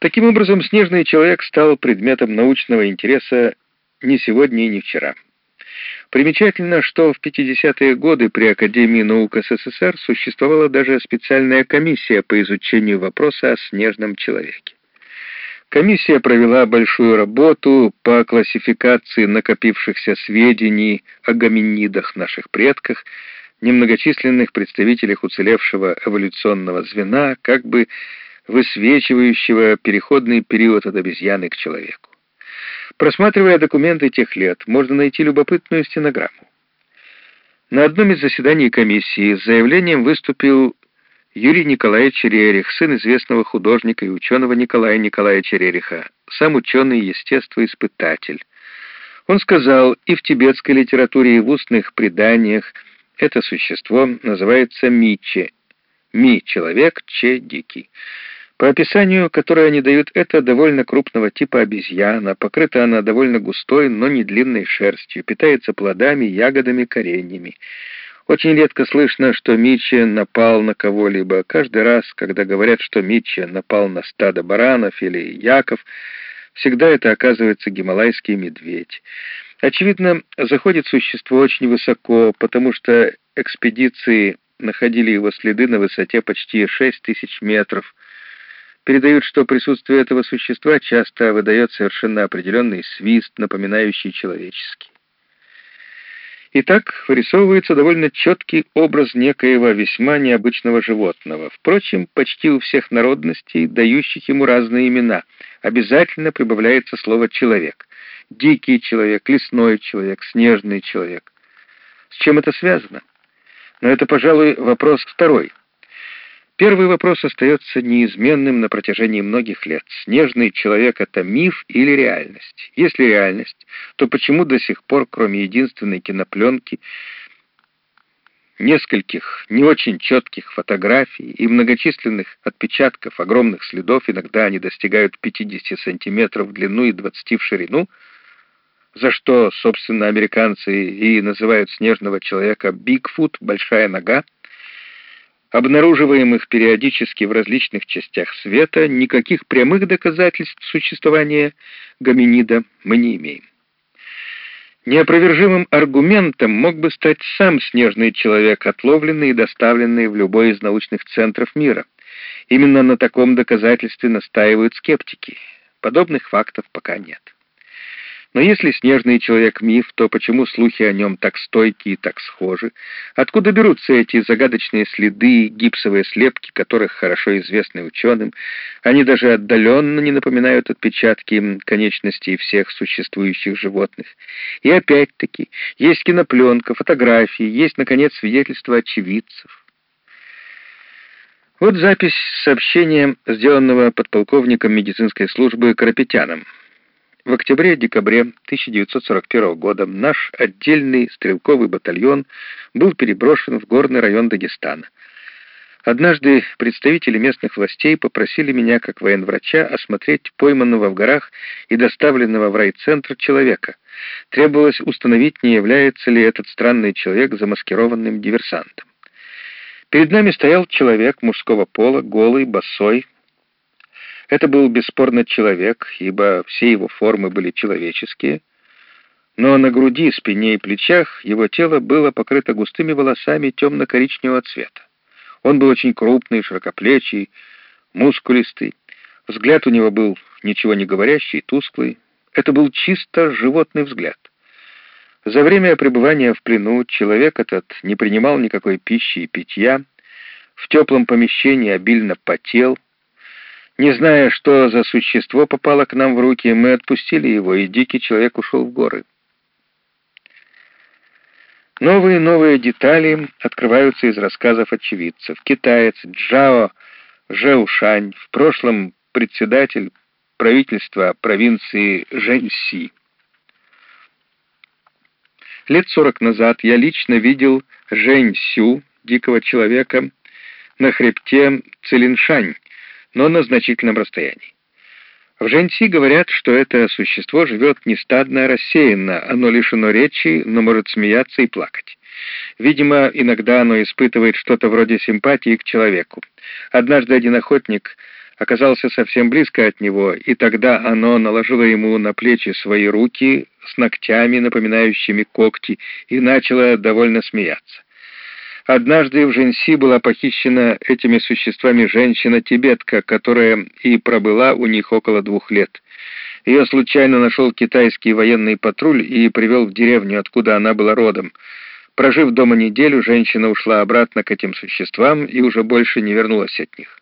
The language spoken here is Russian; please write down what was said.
Таким образом, снежный человек стал предметом научного интереса не сегодня и не вчера. Примечательно, что в 50-е годы при Академии наук СССР существовала даже специальная комиссия по изучению вопроса о снежном человеке. Комиссия провела большую работу по классификации накопившихся сведений о гоминидах наших предках, немногочисленных представителях уцелевшего эволюционного звена, как бы высвечивающего переходный период от обезьяны к человеку. Просматривая документы тех лет, можно найти любопытную стенограмму. На одном из заседаний комиссии с заявлением выступил Юрий Николаевич Рерих, сын известного художника и ученого Николая Николаевича Рериха, сам ученый естествоиспытатель. Он сказал, и в тибетской литературе, и в устных преданиях это существо называется Миче. Ми — человек, Че — дикий. По описанию, которое они дают, это довольно крупного типа обезьяна, покрыта она довольно густой, но не длинной шерстью, питается плодами, ягодами, кореньями. Очень редко слышно, что Митча напал на кого-либо. Каждый раз, когда говорят, что Митча напал на стадо баранов или яков, всегда это оказывается гималайский медведь. Очевидно, заходит существо очень высоко, потому что экспедиции находили его следы на высоте почти 6 тысяч метров. Передают, что присутствие этого существа часто выдает совершенно определенный свист, напоминающий человеческий. Итак, вырисовывается довольно четкий образ некоего весьма необычного животного. Впрочем, почти у всех народностей, дающих ему разные имена, обязательно прибавляется слово «человек». Дикий человек, лесной человек, снежный человек. С чем это связано? Но это, пожалуй, вопрос второй. Первый вопрос остается неизменным на протяжении многих лет. Снежный человек — это миф или реальность? Если реальность, то почему до сих пор, кроме единственной кинопленки, нескольких не очень четких фотографий и многочисленных отпечатков огромных следов, иногда они достигают 50 сантиметров в длину и 20 в ширину, за что, собственно, американцы и называют снежного человека «Бигфут» — «большая нога», обнаруживаемых периодически в различных частях света, никаких прямых доказательств существования гоминида мы не имеем. Неопровержимым аргументом мог бы стать сам снежный человек, отловленный и доставленный в любой из научных центров мира. Именно на таком доказательстве настаивают скептики. Подобных фактов пока нет. Но если снежный человек миф, то почему слухи о нем так стойкие и так схожи? Откуда берутся эти загадочные следы, гипсовые слепки, которых хорошо известны ученым? Они даже отдаленно не напоминают отпечатки конечностей всех существующих животных. И опять-таки, есть кинопленка, фотографии, есть, наконец, свидетельства очевидцев. Вот запись сообщения, сделанного подполковником медицинской службы Карапетяном. В октябре-декабре 1941 года наш отдельный стрелковый батальон был переброшен в горный район Дагестана. Однажды представители местных властей попросили меня, как военврача, осмотреть пойманного в горах и доставленного в райцентр человека. Требовалось установить, не является ли этот странный человек замаскированным диверсантом. Перед нами стоял человек мужского пола, голый, босой, это был бесспорно человек, ибо все его формы были человеческие, но на груди, спине и плечах его тело было покрыто густыми волосами темно-коричневого цвета. Он был очень крупный, широкоплечий, мускулистый. Взгляд у него был ничего не говорящий, тусклый. Это был чисто животный взгляд. За время пребывания в плену человек этот не принимал никакой пищи и питья, в теплом помещении обильно потел, не зная, что за существо попало к нам в руки, мы отпустили его, и дикий человек ушел в горы. Новые новые детали открываются из рассказов очевидцев. Китаец Джао Жеушань, в прошлом председатель правительства провинции Жэньси. Лет сорок назад я лично видел Жэньсю, дикого человека, на хребте Целиншань, но на значительном расстоянии. В Женси говорят, что это существо живет не стадно, а рассеянно, оно лишено речи, но может смеяться и плакать. Видимо, иногда оно испытывает что-то вроде симпатии к человеку. Однажды один охотник оказался совсем близко от него, и тогда оно наложило ему на плечи свои руки с ногтями, напоминающими когти, и начало довольно смеяться. Однажды в Женси была похищена этими существами женщина-тибетка, которая и пробыла у них около двух лет. Ее случайно нашел китайский военный патруль и привел в деревню, откуда она была родом. Прожив дома неделю, женщина ушла обратно к этим существам и уже больше не вернулась от них.